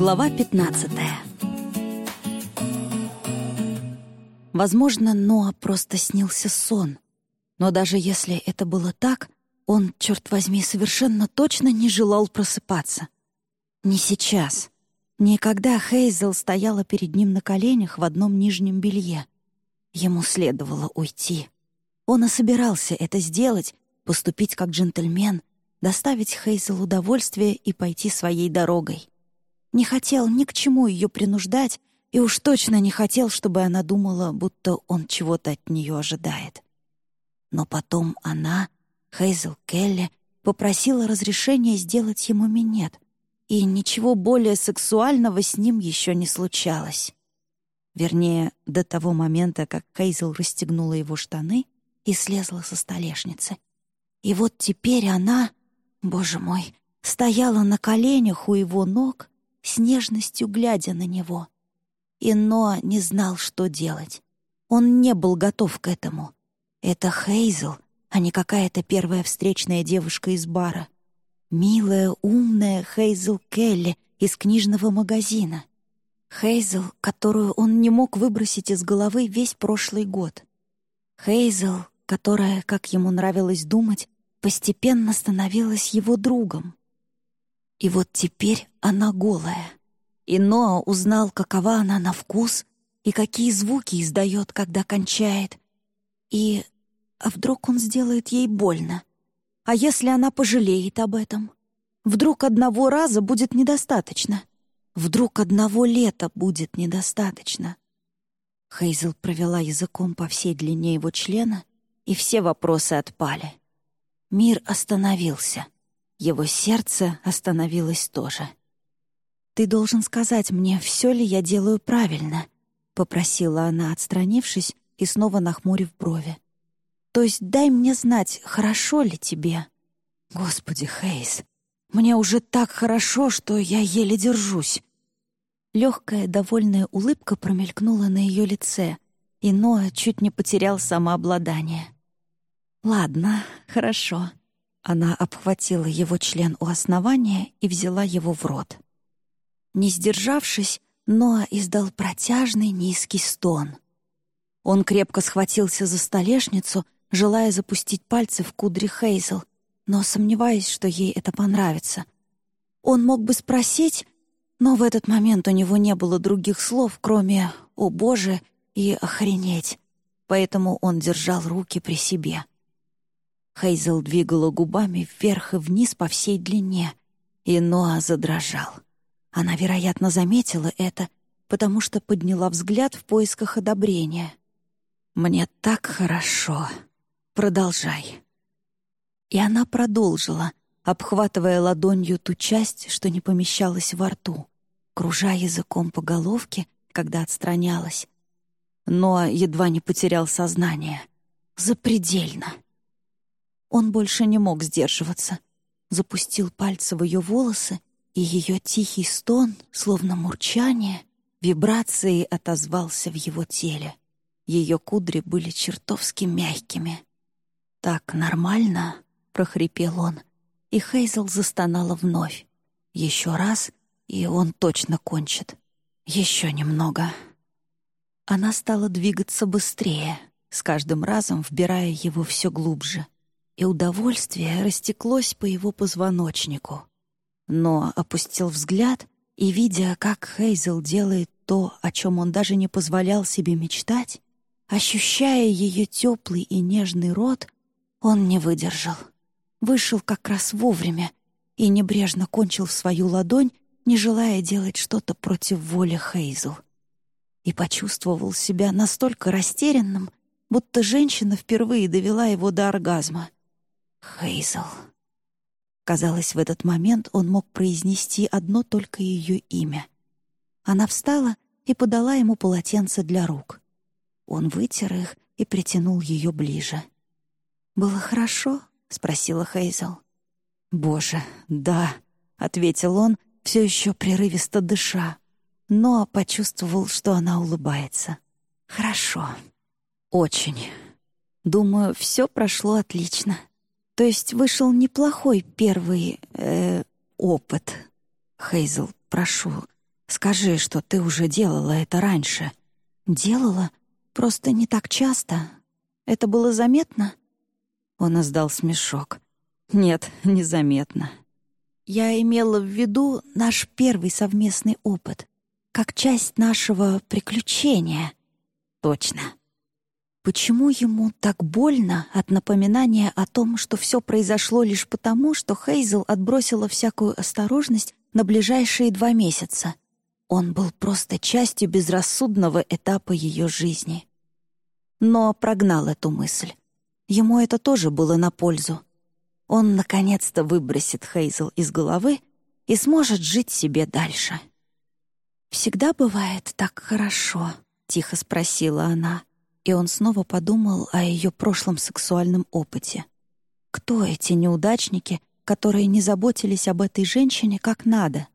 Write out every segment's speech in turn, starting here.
Глава 15 Возможно, Ноа просто снился сон. Но даже если это было так, он, черт возьми, совершенно точно не желал просыпаться. Не сейчас. Никогда Хейзел стояла перед ним на коленях в одном нижнем белье. Ему следовало уйти. Он и собирался это сделать, поступить как джентльмен, доставить Хейзел удовольствие и пойти своей дорогой. Не хотел ни к чему ее принуждать и уж точно не хотел, чтобы она думала, будто он чего-то от нее ожидает. Но потом она, Хейзел Келли, попросила разрешения сделать ему минет, и ничего более сексуального с ним еще не случалось. Вернее, до того момента, как Хейзел расстегнула его штаны и слезла со столешницы. И вот теперь она, боже мой, стояла на коленях у его ног, с нежностью глядя на него. И Ноа не знал, что делать. Он не был готов к этому. Это Хейзел, а не какая-то первая встречная девушка из бара. Милая, умная Хейзел Келли из книжного магазина. Хейзел, которую он не мог выбросить из головы весь прошлый год. Хейзел, которая, как ему нравилось думать, постепенно становилась его другом. И вот теперь она голая. И Ноа узнал, какова она на вкус и какие звуки издает, когда кончает. И... А вдруг он сделает ей больно? А если она пожалеет об этом? Вдруг одного раза будет недостаточно? Вдруг одного лета будет недостаточно? Хейзел провела языком по всей длине его члена, и все вопросы отпали. Мир остановился — его сердце остановилось тоже. «Ты должен сказать мне, все ли я делаю правильно», — попросила она, отстранившись и снова нахмурив брови. «То есть дай мне знать, хорошо ли тебе?» «Господи, Хейс, мне уже так хорошо, что я еле держусь». Легкая, довольная улыбка промелькнула на ее лице, и Ноа чуть не потерял самообладание. «Ладно, хорошо. Она обхватила его член у основания и взяла его в рот. Не сдержавшись, Ноа издал протяжный низкий стон. Он крепко схватился за столешницу, желая запустить пальцы в кудри Хейзел, но сомневаясь, что ей это понравится. Он мог бы спросить, но в этот момент у него не было других слов, кроме «О Боже» и «Охренеть», поэтому он держал руки при себе. Хейзел двигала губами вверх и вниз по всей длине, и Ноа задрожал. Она, вероятно, заметила это, потому что подняла взгляд в поисках одобрения. «Мне так хорошо. Продолжай». И она продолжила, обхватывая ладонью ту часть, что не помещалась во рту, кружа языком по головке, когда отстранялась. Но едва не потерял сознание. Запредельно. Он больше не мог сдерживаться. Запустил пальцы в ее волосы, и ее тихий стон, словно мурчание, вибрацией отозвался в его теле. Ее кудри были чертовски мягкими. «Так нормально?» — прохрипел он, и Хейзел застонала вновь. Еще раз, и он точно кончит. Еще немного. Она стала двигаться быстрее, с каждым разом вбирая его все глубже — и удовольствие растеклось по его позвоночнику. Но опустил взгляд и, видя, как Хейзел делает то, о чем он даже не позволял себе мечтать, ощущая ее теплый и нежный рот, он не выдержал. Вышел как раз вовремя и небрежно кончил в свою ладонь, не желая делать что-то против воли Хейзел. И почувствовал себя настолько растерянным, будто женщина впервые довела его до оргазма — Хейзел. Казалось, в этот момент он мог произнести одно только ее имя. Она встала и подала ему полотенце для рук. Он вытер их и притянул ее ближе. «Было хорошо?» — спросила Хейзел. «Боже, да», — ответил он, все еще прерывисто дыша, но почувствовал, что она улыбается. «Хорошо. Очень. Думаю, все прошло отлично». То есть вышел неплохой первый э, опыт. Хейзел, прошу, Скажи, что ты уже делала это раньше». «Делала? Просто не так часто. Это было заметно?» Он издал смешок. «Нет, незаметно. Я имела в виду наш первый совместный опыт, как часть нашего приключения». «Точно». Почему ему так больно от напоминания о том, что все произошло лишь потому, что Хейзел отбросила всякую осторожность на ближайшие два месяца? Он был просто частью безрассудного этапа ее жизни. Но прогнал эту мысль. Ему это тоже было на пользу. Он наконец-то выбросит Хейзел из головы и сможет жить себе дальше. «Всегда бывает так хорошо», — тихо спросила она и он снова подумал о ее прошлом сексуальном опыте. Кто эти неудачники, которые не заботились об этой женщине как надо?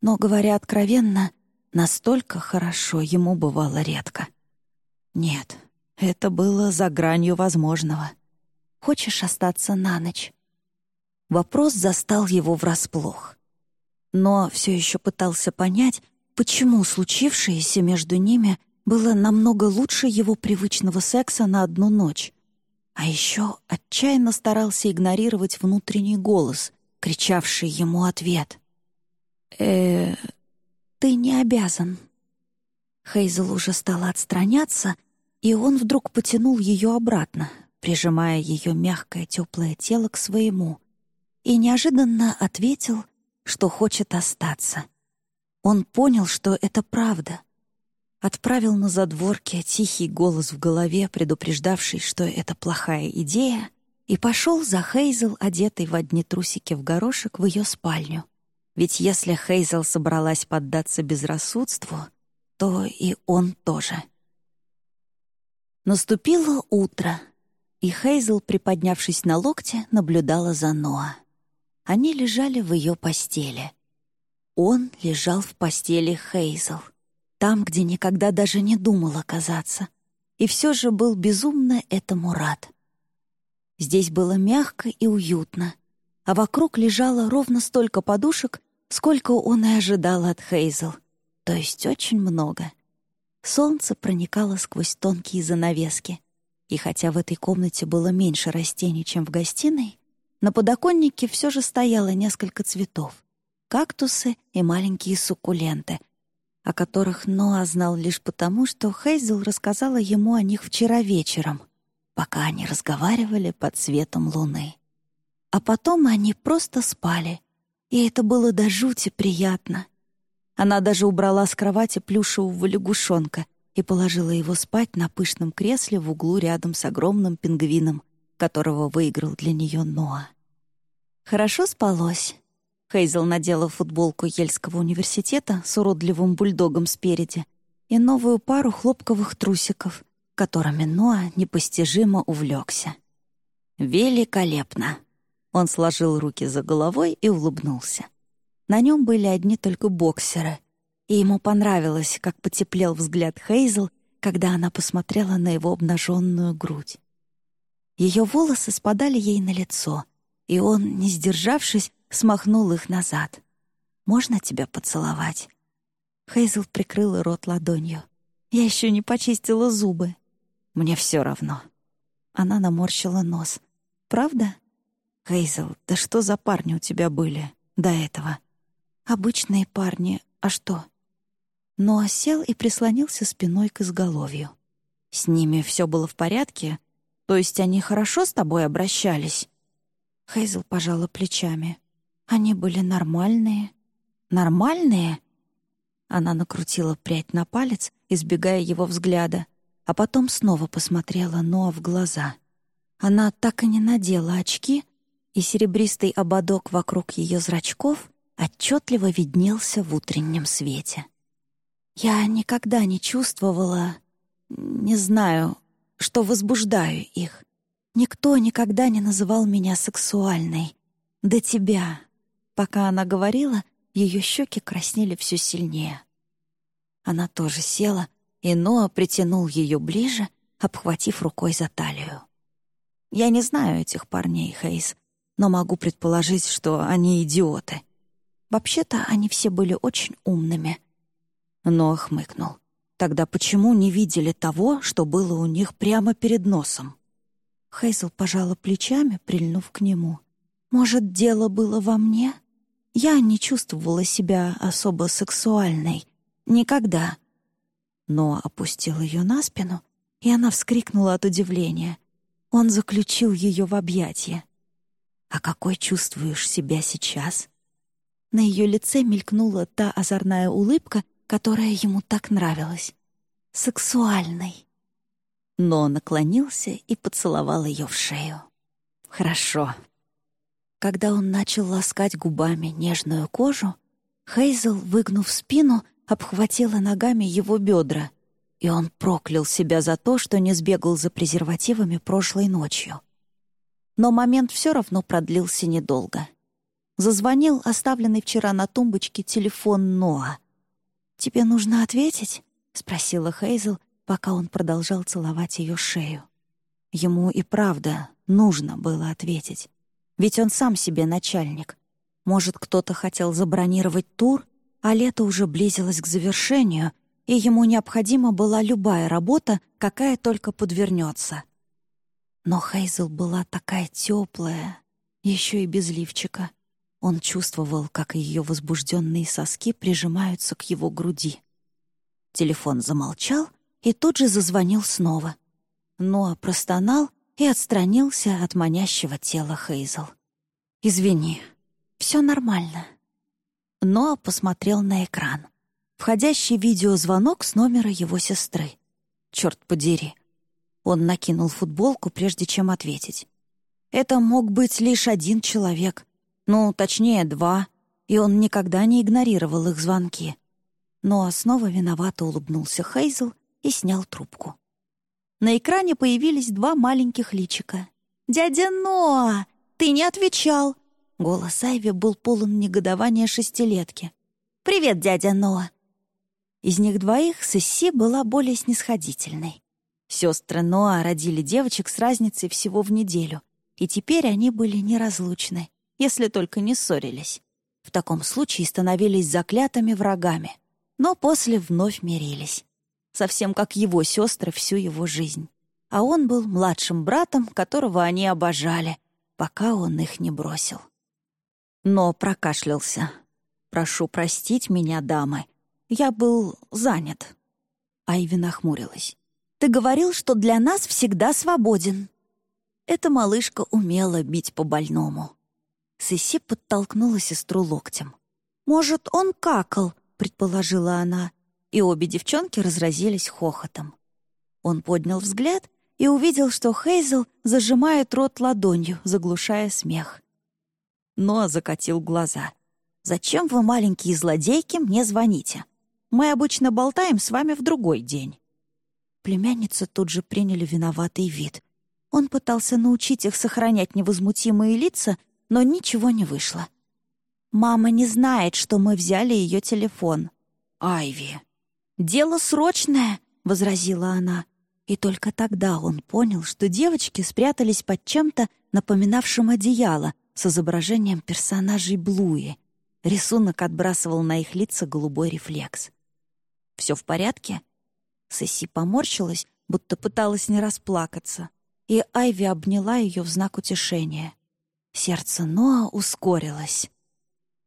Но, говоря откровенно, настолько хорошо ему бывало редко. Нет, это было за гранью возможного. Хочешь остаться на ночь? Вопрос застал его врасплох. Но все еще пытался понять, почему случившееся между ними было намного лучше его привычного секса на одну ночь. А еще отчаянно старался игнорировать внутренний голос, кричавший ему ответ. э ты не обязан». Хейзел уже стала отстраняться, и он вдруг потянул ее обратно, прижимая ее мягкое теплое тело к своему, и неожиданно ответил, что хочет остаться. Он понял, что это правда, отправил на задворке тихий голос в голове, предупреждавший, что это плохая идея, и пошел за Хейзел, одетой в одни трусики в горошек, в ее спальню. Ведь если Хейзел собралась поддаться безрассудству, то и он тоже. Наступило утро, и Хейзел, приподнявшись на локте, наблюдала за Ноа. Они лежали в ее постели. Он лежал в постели Хейзел — там, где никогда даже не думал оказаться. И все же был безумно этому рад. Здесь было мягко и уютно, а вокруг лежало ровно столько подушек, сколько он и ожидал от Хейзел, то есть очень много. Солнце проникало сквозь тонкие занавески, и хотя в этой комнате было меньше растений, чем в гостиной, на подоконнике все же стояло несколько цветов — кактусы и маленькие суккуленты — о которых Ноа знал лишь потому, что Хейзел рассказала ему о них вчера вечером, пока они разговаривали под светом луны. А потом они просто спали, и это было до жути приятно. Она даже убрала с кровати плюшевого лягушонка и положила его спать на пышном кресле в углу рядом с огромным пингвином, которого выиграл для нее Ноа. Хорошо спалось. Хейзел надела футболку Ельского университета с уродливым бульдогом спереди и новую пару хлопковых трусиков, которыми Ноа непостижимо увлекся. «Великолепно!» Он сложил руки за головой и улыбнулся. На нем были одни только боксеры, и ему понравилось, как потеплел взгляд Хейзел, когда она посмотрела на его обнаженную грудь. Ее волосы спадали ей на лицо, и он, не сдержавшись, смахнул их назад. «Можно тебя поцеловать?» Хейзел прикрыла рот ладонью. «Я еще не почистила зубы. Мне все равно». Она наморщила нос. «Правда?» «Хейзел, да что за парни у тебя были до этого?» «Обычные парни. А что?» Но осел и прислонился спиной к изголовью. «С ними все было в порядке? То есть они хорошо с тобой обращались?» Хейзел пожала плечами. Они были нормальные. Нормальные? Она накрутила прядь на палец, избегая его взгляда, а потом снова посмотрела Ноа в глаза. Она так и не надела очки, и серебристый ободок вокруг ее зрачков отчетливо виднелся в утреннем свете. Я никогда не чувствовала, не знаю, что возбуждаю их. Никто никогда не называл меня сексуальной. До тебя, Пока она говорила, ее щеки краснели все сильнее. Она тоже села, и Ноа притянул ее ближе, обхватив рукой за талию. «Я не знаю этих парней, Хейс, но могу предположить, что они идиоты. Вообще-то они все были очень умными, Но хмыкнул. Тогда почему не видели того, что было у них прямо перед носом? Хейзл пожала плечами, прильнув к нему. «Может, дело было во мне? Я не чувствовала себя особо сексуальной. Никогда». Но опустил ее на спину, и она вскрикнула от удивления. Он заключил ее в объятия. «А какой чувствуешь себя сейчас?» На ее лице мелькнула та озорная улыбка, которая ему так нравилась. Сексуальной. Но наклонился и поцеловал ее в шею. «Хорошо». Когда он начал ласкать губами нежную кожу, Хейзел, выгнув спину, обхватила ногами его бедра, и он проклял себя за то, что не сбегал за презервативами прошлой ночью. Но момент все равно продлился недолго. Зазвонил оставленный вчера на тумбочке телефон Ноа. «Тебе нужно ответить?» — спросила Хейзел, пока он продолжал целовать ее шею. Ему и правда нужно было ответить. Ведь он сам себе начальник. Может, кто-то хотел забронировать тур, а лето уже близилось к завершению, и ему необходима была любая работа, какая только подвернется. Но Хейзел была такая теплая, еще и без лифчика. Он чувствовал, как ее возбужденные соски прижимаются к его груди. Телефон замолчал и тут же зазвонил снова. Ноа простонал и отстранился от манящего тела Хейзел. «Извини, все нормально». Ноа посмотрел на экран. Входящий видеозвонок с номера его сестры. Черт подери, он накинул футболку, прежде чем ответить. Это мог быть лишь один человек. Ну, точнее, два. И он никогда не игнорировал их звонки. Но снова виновато улыбнулся Хейзел и снял трубку. На экране появились два маленьких личика. «Дядя Ноа, ты не отвечал!» Голос Айви был полон негодования шестилетки. «Привет, дядя Ноа!» Из них двоих Сесси была более снисходительной. Сестры Ноа родили девочек с разницей всего в неделю, и теперь они были неразлучны, если только не ссорились. В таком случае становились заклятыми врагами, но после вновь мирились. Совсем как его сестры всю его жизнь. А он был младшим братом, которого они обожали, пока он их не бросил. Но прокашлялся. «Прошу простить меня, дамы. Я был занят». Айви нахмурилась. Ты говорил, что для нас всегда свободен». Эта малышка умела бить по больному. Сыси подтолкнула сестру локтем. «Может, он какал?» — предположила она, и обе девчонки разразились хохотом. Он поднял взгляд и увидел, что Хейзел зажимает рот ладонью, заглушая смех. Ноа закатил глаза. «Зачем вы, маленькие злодейки, мне звоните? Мы обычно болтаем с вами в другой день». Племянницы тут же приняли виноватый вид. Он пытался научить их сохранять невозмутимые лица, но ничего не вышло. «Мама не знает, что мы взяли ее телефон». «Айви». «Дело срочное», — возразила она. И только тогда он понял, что девочки спрятались под чем-то, напоминавшим одеяло, с изображением персонажей Блуи. Рисунок отбрасывал на их лица голубой рефлекс. «Все в порядке?» Сесси поморщилась, будто пыталась не расплакаться, и Айви обняла ее в знак утешения. Сердце Ноа ускорилось.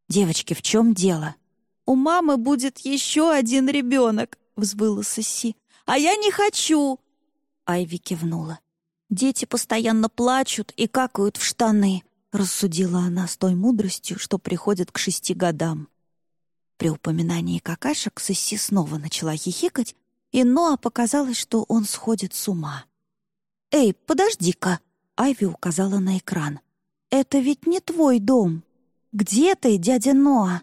«Девочки, в чем дело?» «У мамы будет еще один ребенок», — взвыла Сесси. «А я не хочу!» Айви кивнула. «Дети постоянно плачут и какают в штаны», — рассудила она с той мудростью, что приходит к шести годам. При упоминании какашек Сесси снова начала хихикать, и Ноа показалось, что он сходит с ума. «Эй, подожди-ка!» — Айви указала на экран. «Это ведь не твой дом! Где ты, дядя Ноа?»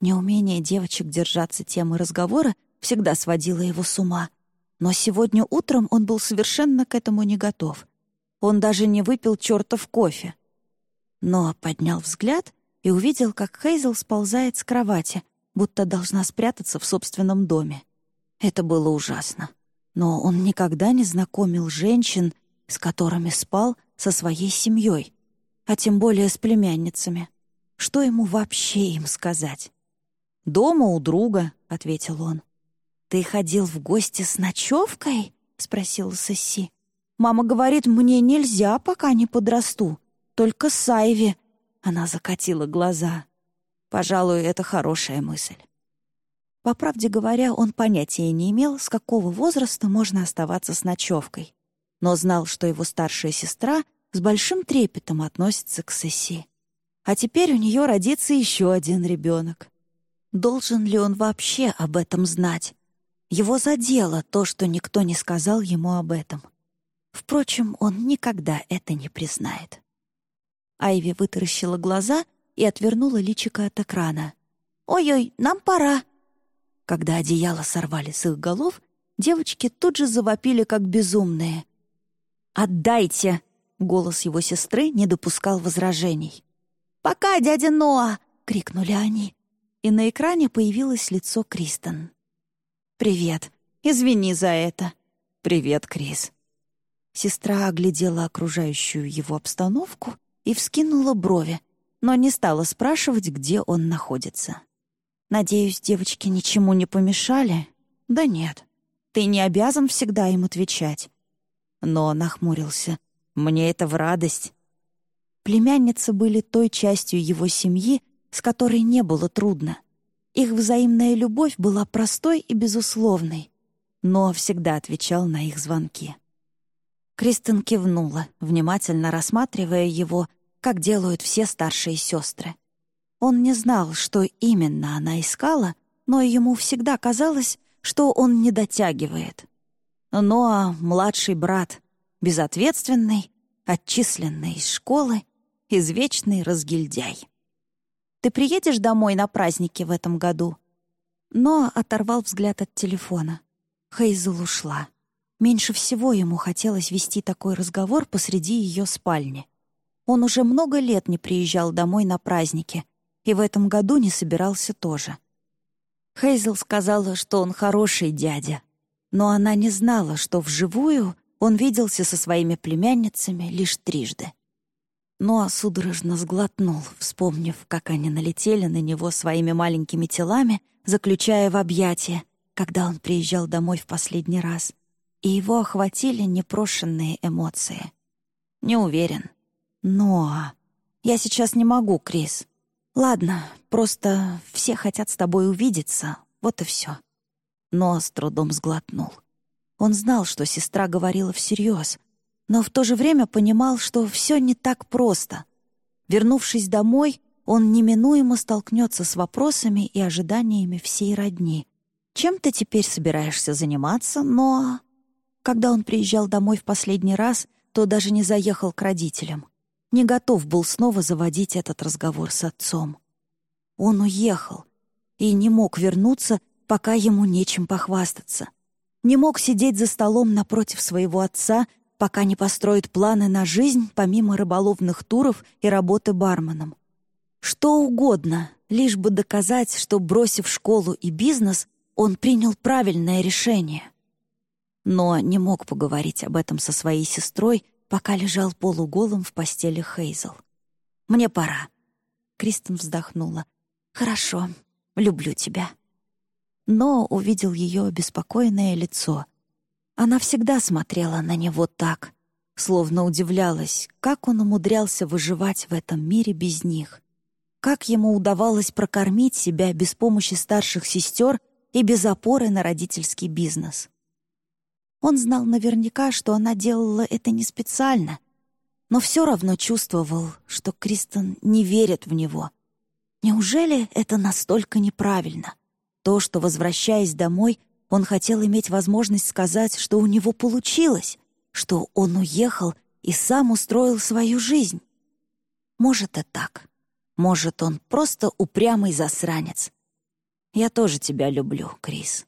Неумение девочек держаться темы разговора всегда сводило его с ума. Но сегодня утром он был совершенно к этому не готов. Он даже не выпил чертов кофе. Ноа поднял взгляд и увидел, как Хейзел сползает с кровати, будто должна спрятаться в собственном доме. Это было ужасно. Но он никогда не знакомил женщин, с которыми спал со своей семьей, а тем более с племянницами. Что ему вообще им сказать? Дома у друга, — ответил он. «Ты ходил в гости с ночевкой?» — спросила Сесси. «Мама говорит, мне нельзя, пока не подрасту. Только с Айви». Она закатила глаза. «Пожалуй, это хорошая мысль». По правде говоря, он понятия не имел, с какого возраста можно оставаться с ночевкой, но знал, что его старшая сестра с большим трепетом относится к Сесси. А теперь у нее родится еще один ребенок. Должен ли он вообще об этом знать? Его задело то, что никто не сказал ему об этом. Впрочем, он никогда это не признает. Айви вытаращила глаза и отвернула личико от экрана. «Ой-ой, нам пора!» Когда одеяло сорвали с их голов, девочки тут же завопили, как безумные. «Отдайте!» — голос его сестры не допускал возражений. «Пока, дядя Ноа!» — крикнули они. И на экране появилось лицо Кристен. «Привет. Извини за это». «Привет, Крис». Сестра оглядела окружающую его обстановку и вскинула брови, но не стала спрашивать, где он находится. «Надеюсь, девочки ничему не помешали?» «Да нет. Ты не обязан всегда им отвечать». Но нахмурился. «Мне это в радость». Племянницы были той частью его семьи, с которой не было трудно. Их взаимная любовь была простой и безусловной, но всегда отвечал на их звонки. Кристен кивнула, внимательно рассматривая его, как делают все старшие сестры. Он не знал, что именно она искала, но ему всегда казалось, что он не дотягивает. Но младший брат, безответственный, отчисленный из школы, извечный разгильдяй. Ты приедешь домой на праздники в этом году?» Но оторвал взгляд от телефона. Хейзел ушла. Меньше всего ему хотелось вести такой разговор посреди ее спальни. Он уже много лет не приезжал домой на праздники, и в этом году не собирался тоже. Хейзел сказала, что он хороший дядя, но она не знала, что вживую он виделся со своими племянницами лишь трижды. Ноа судорожно сглотнул, вспомнив, как они налетели на него своими маленькими телами, заключая в объятия, когда он приезжал домой в последний раз, и его охватили непрошенные эмоции. «Не уверен». «Ноа, я сейчас не могу, Крис. Ладно, просто все хотят с тобой увидеться, вот и все». Ноа с трудом сглотнул. Он знал, что сестра говорила всерьез, но в то же время понимал, что все не так просто. Вернувшись домой, он неминуемо столкнется с вопросами и ожиданиями всей родни. «Чем ты теперь собираешься заниматься, но...» Когда он приезжал домой в последний раз, то даже не заехал к родителям. Не готов был снова заводить этот разговор с отцом. Он уехал и не мог вернуться, пока ему нечем похвастаться. Не мог сидеть за столом напротив своего отца пока не построит планы на жизнь помимо рыболовных туров и работы барменом. Что угодно, лишь бы доказать, что, бросив школу и бизнес, он принял правильное решение. Но не мог поговорить об этом со своей сестрой, пока лежал полуголым в постели Хейзел. «Мне пора». Кристен вздохнула. «Хорошо, люблю тебя». Но увидел ее обеспокоенное лицо — она всегда смотрела на него так, словно удивлялась, как он умудрялся выживать в этом мире без них. Как ему удавалось прокормить себя без помощи старших сестер и без опоры на родительский бизнес. Он знал наверняка, что она делала это не специально, но все равно чувствовал, что Кристен не верит в него. Неужели это настолько неправильно? То, что, возвращаясь домой, он хотел иметь возможность сказать, что у него получилось, что он уехал и сам устроил свою жизнь. Может, и так. Может, он просто упрямый засранец. Я тоже тебя люблю, Крис.